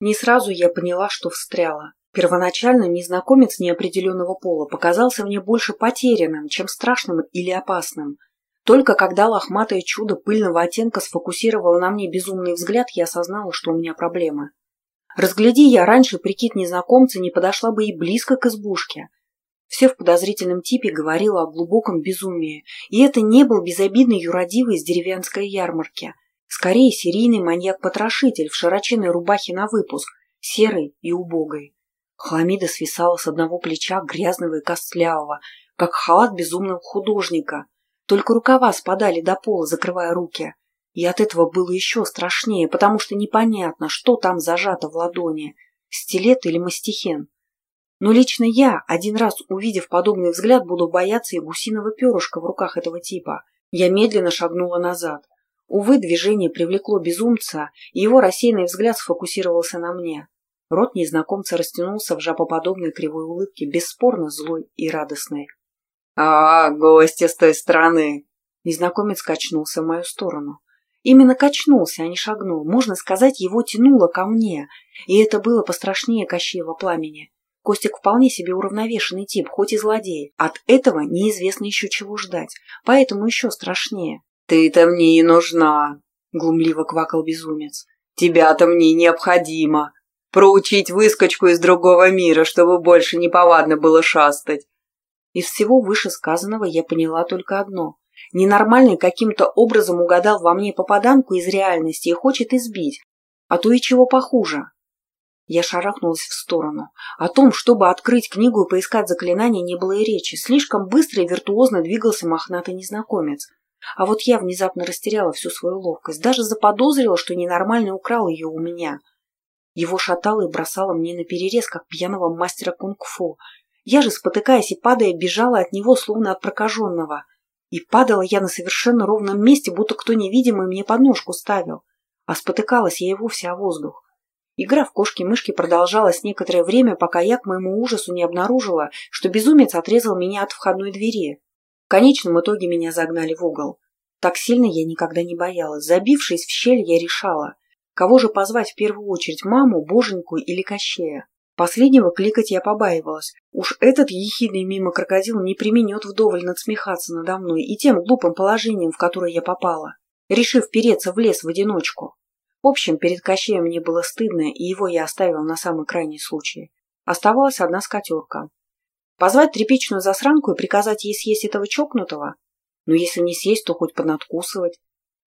Не сразу я поняла, что встряла. Первоначально незнакомец неопределенного пола показался мне больше потерянным, чем страшным или опасным. Только когда лохматое чудо пыльного оттенка сфокусировало на мне безумный взгляд, я осознала, что у меня проблемы. Разгляди я раньше прикид незнакомца не подошла бы и близко к избушке. Все в подозрительном типе говорило о глубоком безумии, и это не был безобидный юродивый из деревенской ярмарки. Скорее, серийный маньяк-потрошитель в широченной рубахе на выпуск, серой и убогой. Хламида свисала с одного плеча грязного и костлявого, как халат безумного художника. Только рукава спадали до пола, закрывая руки. И от этого было еще страшнее, потому что непонятно, что там зажато в ладони – стилет или мастихен. Но лично я, один раз увидев подобный взгляд, буду бояться и гусиного перышка в руках этого типа. Я медленно шагнула назад. Увы, движение привлекло безумца, и его рассеянный взгляд сфокусировался на мне. Рот незнакомца растянулся в жабоподобной кривой улыбке, бесспорно злой и радостной. «А, гости с той стороны!» Незнакомец качнулся в мою сторону. Именно качнулся, а не шагнул. Можно сказать, его тянуло ко мне. И это было пострашнее Кощеева пламени. Костик вполне себе уравновешенный тип, хоть и злодей. От этого неизвестно еще чего ждать. Поэтому еще страшнее. «Ты-то мне и нужна!» — глумливо квакал безумец. «Тебя-то мне необходимо! Проучить выскочку из другого мира, чтобы больше не повадно было шастать!» Из всего вышесказанного я поняла только одно. Ненормальный каким-то образом угадал во мне попаданку из реальности и хочет избить, а то и чего похуже. Я шарахнулась в сторону. О том, чтобы открыть книгу и поискать заклинания, не было и речи. Слишком быстро и виртуозно двигался мохнатый незнакомец. А вот я внезапно растеряла всю свою ловкость, даже заподозрила, что ненормальный украл ее у меня. Его шатало и бросало мне на перерез, как пьяного мастера кунг-фу. Я же, спотыкаясь и падая, бежала от него, словно от прокаженного — и падала я на совершенно ровном месте, будто кто невидимый мне подножку ставил. А спотыкалась я и вовсе о воздух. Игра в кошки-мышки продолжалась некоторое время, пока я к моему ужасу не обнаружила, что безумец отрезал меня от входной двери. В конечном итоге меня загнали в угол. Так сильно я никогда не боялась. Забившись в щель, я решала, кого же позвать в первую очередь, маму, боженьку или Кощея. Последнего кликать я побаивалась. Уж этот ехидный мимо крокодил не применет вдоволь надсмехаться надо мной и тем глупым положением, в которое я попала, решив переться в лес в одиночку. В общем, перед Кощеем мне было стыдно, и его я оставила на самый крайний случай. Оставалась одна скотерка. Позвать тряпичную засранку и приказать ей съесть этого чокнутого? Но если не съесть, то хоть понадкусывать.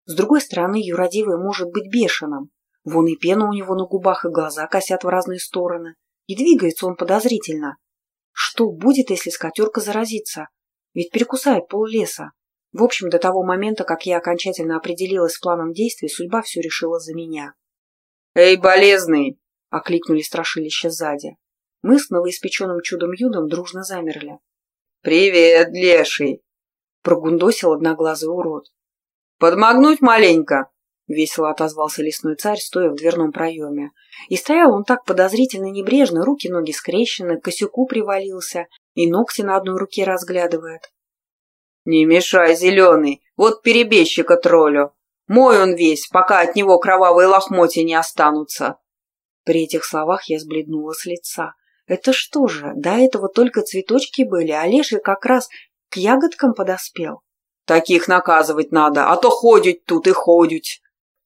С другой стороны, юродивый может быть бешеным. Вон и пена у него на губах, и глаза косят в разные стороны. И двигается он подозрительно. Что будет, если скотерка заразится? Ведь перекусает пол леса. В общем, до того момента, как я окончательно определилась с планом действий, судьба все решила за меня. «Эй, болезный!» — окликнули страшилище сзади. Мы с новоиспеченным чудом-юдом дружно замерли. «Привет, леший!» — прогундосил одноглазый урод. «Подмогнуть маленько!» — весело отозвался лесной царь, стоя в дверном проеме. И стоял он так подозрительно небрежно, руки-ноги скрещены, к косяку привалился и ногти на одной руке разглядывает. «Не мешай, зеленый, вот перебежчика троллю. Мой он весь, пока от него кровавые лохмотья не останутся». При этих словах я сбледнула с лица. «Это что же, до этого только цветочки были, а леший как раз к ягодкам подоспел?» «Таких наказывать надо, а то ходить тут и ходить».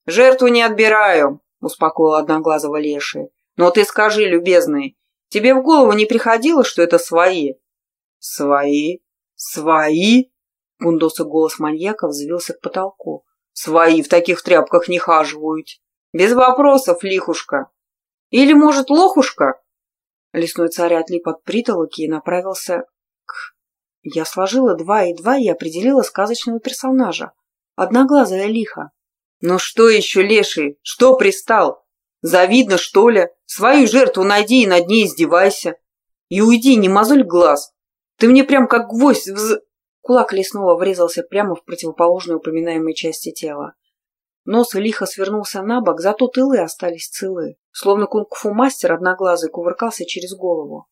«Жертву не отбираю», — успокоил одноглазого леший. «Но ты скажи, любезный, тебе в голову не приходило, что это свои?» «Свои? Свои?» Бундосый голос маньяка взвился к потолку. «Свои в таких тряпках не хаживают. Без вопросов, лихушка. Или, может, лохушка?» Лесной царь отлип от притолоки и направился к... Я сложила два и два и определила сказочного персонажа. Одноглазая лиха. «Ну что еще, леший, что пристал? Завидно, что ли? Свою жертву найди и над ней издевайся. И уйди, не мозоль глаз. Ты мне прям как гвоздь в...» Кулак лесного врезался прямо в противоположную упоминаемой части тела. Нос лихо свернулся на бок, зато тылы остались целы. Словно кунг-фу мастер одноглазый кувыркался через голову.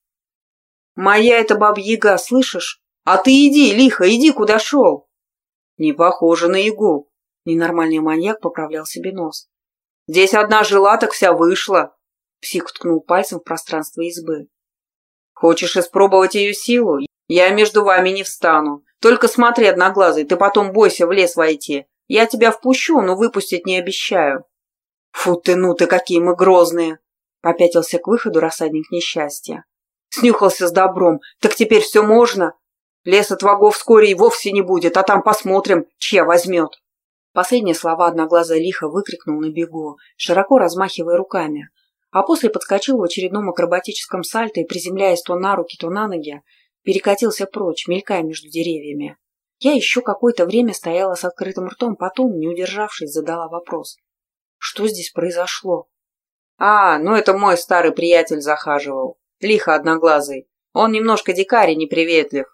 «Моя это бабьяга, слышишь? А ты иди, лихо, иди, куда шел!» «Не похоже на ягу. Ненормальный маньяк поправлял себе нос. «Здесь одна жила, так вся вышла. Псих ткнул пальцем в пространство избы. Хочешь испробовать ее силу? Я между вами не встану. Только смотри, одноглазый, ты потом бойся в лес войти. Я тебя впущу, но выпустить не обещаю. Фу ты, ну ты, какие мы грозные! Попятился к выходу рассадник несчастья. Снюхался с добром. Так теперь все можно? Леса твого вскоре и вовсе не будет, а там посмотрим, чья возьмет. Последние слова одноглазая лихо выкрикнул на бегу, широко размахивая руками, а после подскочил в очередном акробатическом сальто и, приземляясь то на руки, то на ноги, перекатился прочь, мелькая между деревьями. Я еще какое-то время стояла с открытым ртом, потом, не удержавшись, задала вопрос. Что здесь произошло? А, ну это мой старый приятель захаживал. Лихо одноглазый. Он немножко дикарь и неприветлив.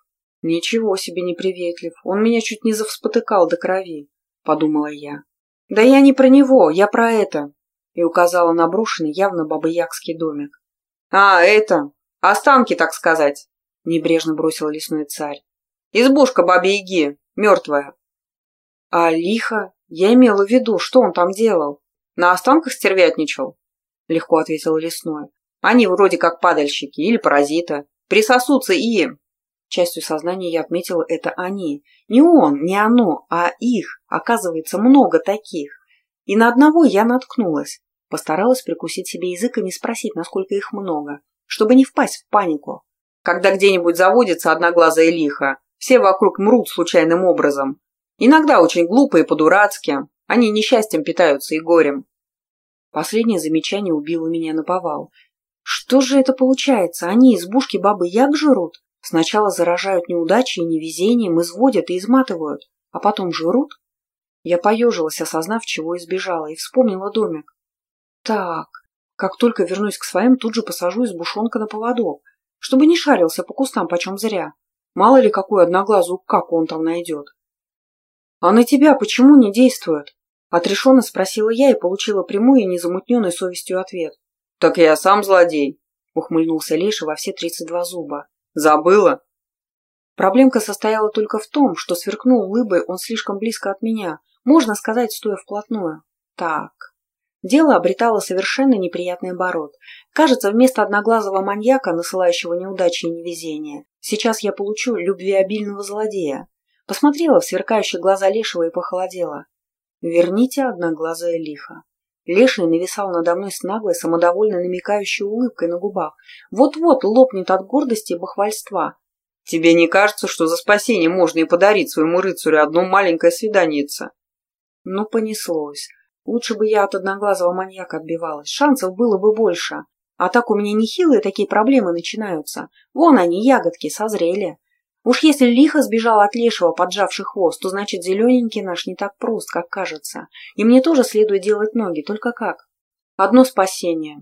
Ничего себе неприветлив. Он меня чуть не завспотыкал до крови, подумала я. Да я не про него, я про это. И указала на брошенный явно бабаякский домик. А, это, останки, так сказать. Небрежно бросил лесной царь. Избушка бабы-яги, мертвая. А лихо? Я имела в виду, что он там делал? На останках стервятничал? Легко ответил лесной. Они вроде как падальщики или паразиты. Присосутся и... Частью сознания я отметила это они. Не он, не оно, а их. Оказывается, много таких. И на одного я наткнулась. Постаралась прикусить себе язык и не спросить, насколько их много, чтобы не впасть в панику. Когда где-нибудь заводится одноглазая лиха, все вокруг мрут случайным образом. Иногда очень глупо и по-дурацки. Они несчастьем питаются и горем. Последнее замечание убило меня на повал. Что же это получается? Они избушки бабы як жрут? Сначала заражают неудачей и невезением, изводят и изматывают, а потом жрут? Я поежилась, осознав, чего избежала, и вспомнила домик. Так, как только вернусь к своим, тут же посажу избушонка на поводок, чтобы не шарился по кустам почем зря. Мало ли какую одноглазую как он там найдет. «А на тебя почему не действует?» Отрешенно спросила я и получила прямой и незамутненной совестью ответ. «Так я сам злодей», — ухмыльнулся Леша во все тридцать два зуба. «Забыла?» Проблемка состояла только в том, что сверкнул улыбой он слишком близко от меня, можно сказать, стоя вплотную. Так. Дело обретало совершенно неприятный оборот. Кажется, вместо одноглазого маньяка, насылающего неудачи и невезения, сейчас я получу любвеобильного злодея. Посмотрела в сверкающие глаза Лешего и похолодела. Верните одноглазое лихо. Леший нависал надо мной с наглой, самодовольно намекающей улыбкой на губах. Вот-вот лопнет от гордости и бахвальства. «Тебе не кажется, что за спасение можно и подарить своему рыцарю одно маленькое свиданице?» Ну, понеслось. Лучше бы я от одноглазого маньяка отбивалась. Шансов было бы больше. А так у меня нехилые такие проблемы начинаются. Вон они, ягодки, созрели. Уж если лихо сбежал от лешего, поджавший хвост, то значит зелененький наш не так прост, как кажется. И мне тоже следует делать ноги, только как? Одно спасение.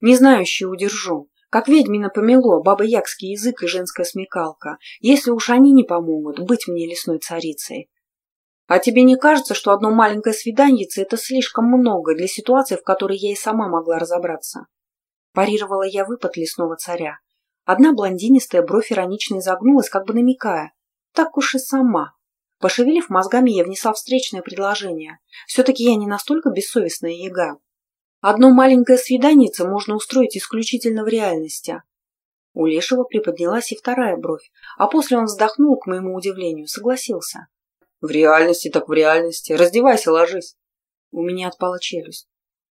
Не знающий удержу. Как ведьмина помело, баба-ягский язык и женская смекалка. Если уж они не помогут, быть мне лесной царицей. А тебе не кажется, что одно маленькое свиданьице – это слишком много для ситуации, в которой я и сама могла разобраться? Парировала я выпад лесного царя. Одна блондинистая бровь иронично изогнулась, как бы намекая. Так уж и сама. Пошевелив мозгами, я внесла встречное предложение. Все-таки я не настолько бессовестная яга. Одно маленькое свиданице можно устроить исключительно в реальности. У Лешего приподнялась и вторая бровь, а после он вздохнул, к моему удивлению, согласился. «В реальности так в реальности. Раздевайся, ложись». У меня отпала челюсть.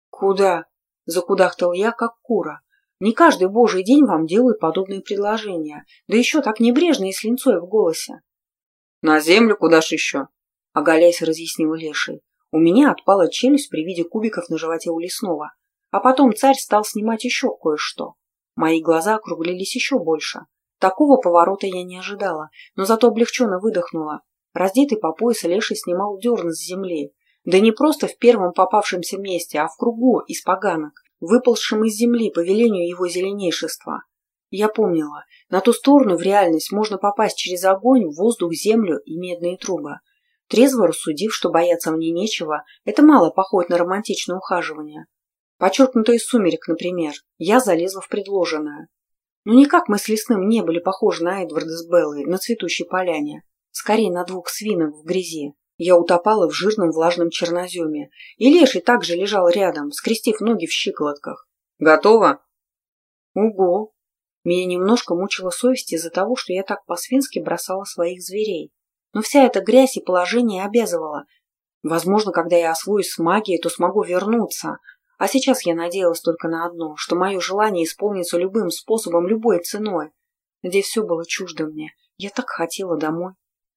«Куда?» – закудахтал я, как кура. Не каждый божий день вам делают подобные предложения, да еще так небрежно и с линцой в голосе. — На землю куда ж еще? — оголяясь разъяснил Леший. У меня отпала челюсть при виде кубиков на животе у лесного. А потом царь стал снимать еще кое-что. Мои глаза округлились еще больше. Такого поворота я не ожидала, но зато облегченно выдохнула. Раздетый по пояс Леший снимал дерн с земли. Да не просто в первом попавшемся месте, а в кругу из поганок выползшим из земли по велению его зеленейшества. Я помнила, на ту сторону в реальность можно попасть через огонь, воздух, землю и медные трубы. Трезво рассудив, что бояться мне нечего, это мало походит на романтичное ухаживание. Подчеркнуто сумерек, например, я залезла в предложенное. Но никак мы с Лесным не были похожи на Эдварда с Беллой на цветущей поляне. Скорее на двух свинок в грязи. Я утопала в жирном влажном черноземе, и леший также лежал рядом, скрестив ноги в щиколотках. Готово? Уго. Меня немножко мучила совесть из-за того, что я так по-свински бросала своих зверей. Но вся эта грязь и положение обязывала. Возможно, когда я освоюсь с магией, то смогу вернуться. А сейчас я надеялась только на одно, что мое желание исполнится любым способом, любой ценой. Здесь все было чуждо мне. Я так хотела домой.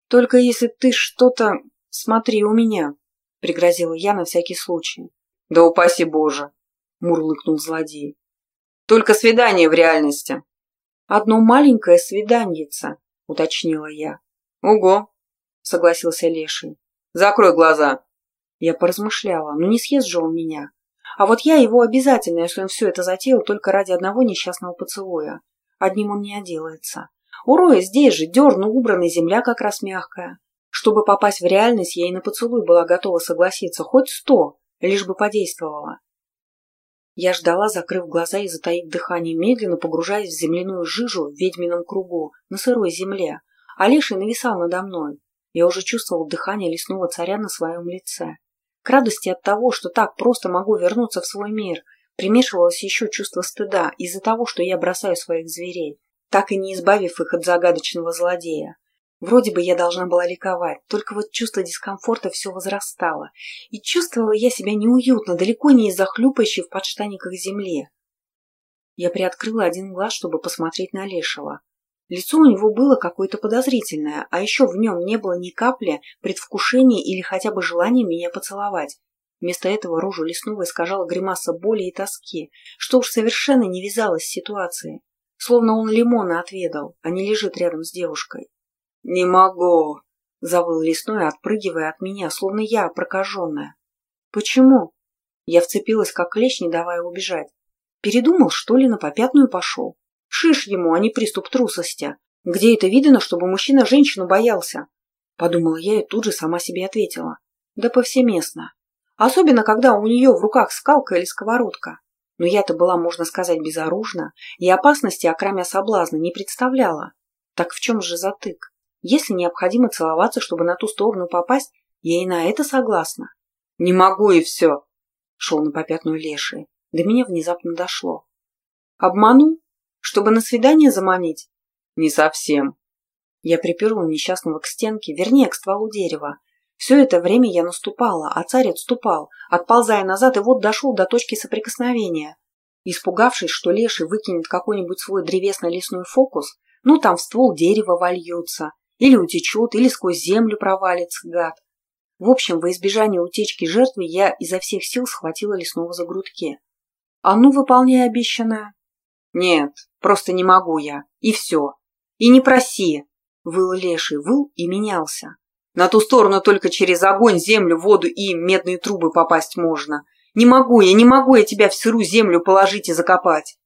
Только если ты что-то... Смотри у меня, — пригрозила я на всякий случай. Да упаси Боже, — мурлыкнул злодей. Только свидание в реальности. Одно маленькое свиданьице, — уточнила я. Ого, — согласился Леший. Закрой глаза. Я поразмышляла, ну не съест же он меня. А вот я его обязательно, если он все это затеял только ради одного несчастного поцелуя. Одним он не отделается. У Роя здесь же дерну убранная земля как раз мягкая. Чтобы попасть в реальность, я и на поцелуй была готова согласиться, хоть сто, лишь бы подействовала. Я ждала, закрыв глаза и затаив дыхание, медленно погружаясь в земляную жижу в ведьмином кругу, на сырой земле. А леший нависал надо мной. Я уже чувствовал дыхание лесного царя на своем лице. К радости от того, что так просто могу вернуться в свой мир, примешивалось еще чувство стыда из-за того, что я бросаю своих зверей, так и не избавив их от загадочного злодея. Вроде бы я должна была ликовать, только вот чувство дискомфорта все возрастало, и чувствовала я себя неуютно, далеко не из-за хлюпающей в подштаниках земли. Я приоткрыла один глаз, чтобы посмотреть на Лешего. Лицо у него было какое-то подозрительное, а еще в нем не было ни капли предвкушения или хотя бы желания меня поцеловать. Вместо этого рожу лесного искажала гримаса боли и тоски, что уж совершенно не вязалось с ситуацией. Словно он лимона отведал, а не лежит рядом с девушкой. «Не могу!» — завыл лесной, отпрыгивая от меня, словно я прокаженная. «Почему?» Я вцепилась, как клещ, не давая убежать. Передумал, что ли, на попятную пошел? Шиш ему, а не приступ трусости. Где это видно, чтобы мужчина женщину боялся? Подумала я и тут же сама себе ответила. Да повсеместно. Особенно, когда у нее в руках скалка или сковородка. Но я-то была, можно сказать, безоружна, и опасности, окромя соблазна, не представляла. Так в чем же затык? Если необходимо целоваться, чтобы на ту сторону попасть, я и на это согласна. «Не могу и все», — шел на попятную леший. До меня внезапно дошло. «Обманул? Чтобы на свидание заманить?» «Не совсем». Я приперла несчастного к стенке, вернее, к стволу дерева. Все это время я наступала, а царь отступал, отползая назад, и вот дошел до точки соприкосновения. Испугавшись, что леший выкинет какой-нибудь свой древесно-лесной фокус, ну там в ствол дерева вольется, или утечет, или сквозь землю провалится, гад. В общем, во избежание утечки жертвы я изо всех сил схватила лесного за грудки. «А ну, выполняй обещанное!» «Нет, просто не могу я. И все. И не проси!» Выл леший, выл и менялся. «На ту сторону только через огонь, землю, воду и медные трубы попасть можно. Не могу я, не могу я тебя в сырую землю положить и закопать!»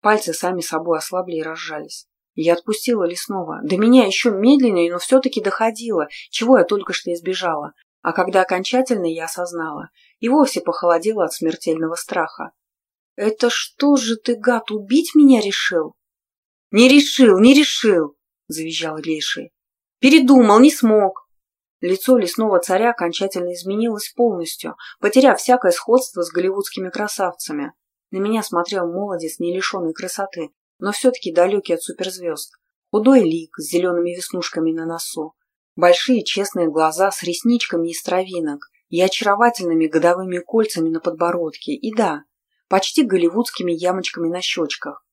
Пальцы сами собой ослабли и разжались. Я отпустила лесного. До меня еще медленнее, но все-таки доходило, чего я только что избежала. А когда окончательно я осознала, и вовсе похолодело от смертельного страха. «Это что же ты, гад, убить меня решил?» «Не решил, не решил!» — завизжал Леший. «Передумал, не смог!» Лицо лесного царя окончательно изменилось полностью, потеряв всякое сходство с голливудскими красавцами. На меня смотрел молодец, не лишенный красоты, но все-таки далекий от суперзвезд. Худой лик с зелеными веснушками на носу, большие честные глаза с ресничками из травинок и очаровательными годовыми кольцами на подбородке, и да, почти голливудскими ямочками на щечках.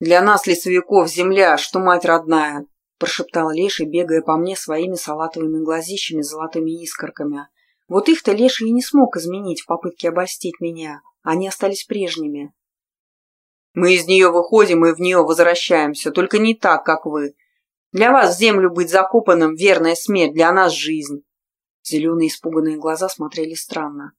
«Для нас, лесовиков, земля, что мать родная!» – прошептал Леший, бегая по мне своими салатовыми глазищами с золотыми искорками. Вот их-то Леший и не смог изменить в попытке обольстить меня. Они остались прежними. Мы из нее выходим и в нее возвращаемся, только не так, как вы. Для вас в землю быть закопанным – верная смерть, для нас – жизнь». Зеленые испуганные глаза смотрели странно.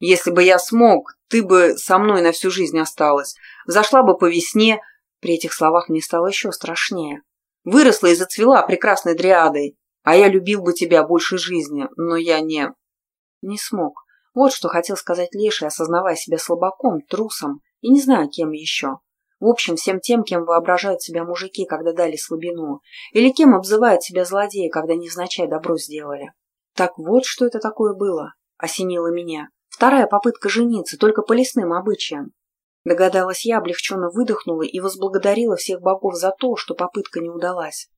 «Если бы я смог, ты бы со мной на всю жизнь осталась. Зашла бы по весне...» При этих словах мне стало еще страшнее. «Выросла и зацвела прекрасной дриадой. А я любил бы тебя больше жизни, но я не...» Не смог. Вот что хотел сказать Леший, осознавая себя слабаком, трусом и не знаю, кем еще. В общем, всем тем, кем воображают себя мужики, когда дали слабину, или кем обзывают себя злодеи, когда невзначай добро сделали. Так вот, что это такое было, осенило меня. Вторая попытка жениться, только по лесным обычаям. Догадалась я, облегченно выдохнула и возблагодарила всех богов за то, что попытка не удалась.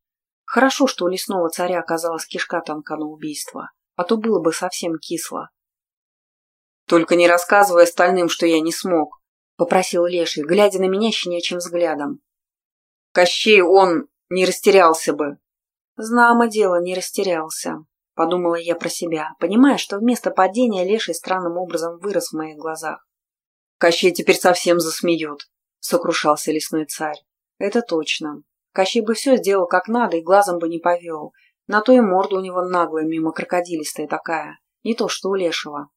Хорошо, что у лесного царя оказалась кишка тонка на убийство, а то было бы совсем кисло. «Только не рассказывай остальным, что я не смог», — попросил Леший, глядя на меня щенячьим взглядом. «Кощей он не растерялся бы». «Знамо дело, не растерялся», — подумала я про себя, понимая, что вместо падения Леший странным образом вырос в моих глазах. «Кощей теперь совсем засмеет», — сокрушался лесной царь. «Это точно. Кощей бы все сделал как надо и глазом бы не повел. На то и морда у него наглая, мимо крокодилистая такая. Не то, что у Лешего.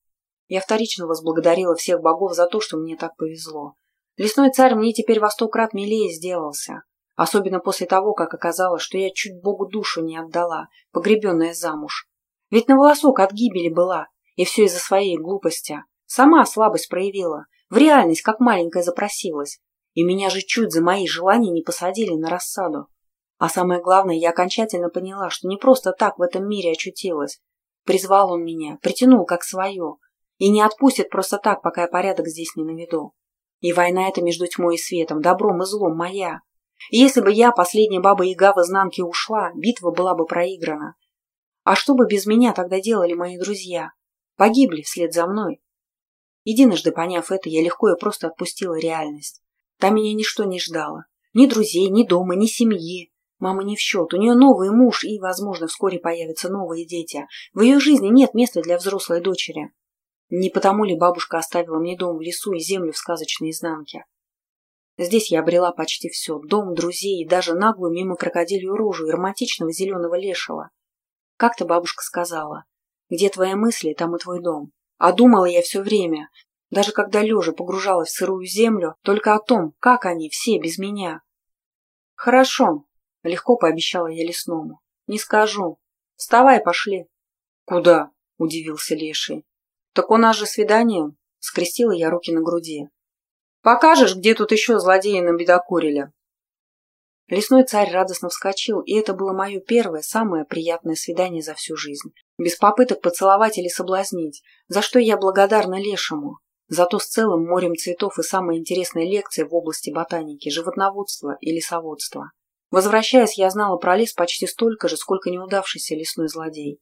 Я вторично возблагодарила всех богов за то, что мне так повезло. Лесной царь мне теперь во сто крат милее сделался. Особенно после того, как оказалось, что я чуть богу душу не отдала, погребенная замуж. Ведь на волосок от гибели была, и все из-за своей глупости. Сама слабость проявила, в реальность как маленькая запросилась. И меня же чуть за мои желания не посадили на рассаду. А самое главное, я окончательно поняла, что не просто так в этом мире очутилась. Призвал он меня, притянул как свое. И не отпустит просто так, пока я порядок здесь не наведу. И война эта между тьмой и светом, добром и злом моя. Если бы я, последняя баба-яга в изнанке, ушла, битва была бы проиграна. А что бы без меня тогда делали мои друзья? Погибли вслед за мной. Единожды поняв это, я легко и просто отпустила реальность. Там меня ничто не ждало. Ни друзей, ни дома, ни семьи. Мама не в счет, у нее новый муж и, возможно, вскоре появятся новые дети. В ее жизни нет места для взрослой дочери. Не потому ли бабушка оставила мне дом в лесу и землю в сказочной изнанке? Здесь я обрела почти все – дом, друзей и даже наглую мимо крокодилью рожу и романтичного зеленого лешего. Как-то бабушка сказала, где твои мысли, там и твой дом. А думала я все время, даже когда лежа погружалась в сырую землю, только о том, как они все без меня. «Хорошо», — легко пообещала я лесному. «Не скажу. Вставай, пошли». «Куда?» — удивился Леший. «Так у нас же свидание», — скрестила я руки на груди. «Покажешь, где тут еще злодеи набедокурили?» Лесной царь радостно вскочил, и это было мое первое, самое приятное свидание за всю жизнь. Без попыток поцеловать или соблазнить, за что я благодарна Лешему. Зато с целым морем цветов и самой интересной лекции в области ботаники, животноводства и лесоводства. Возвращаясь, я знала про лес почти столько же, сколько неудавшийся лесной злодей.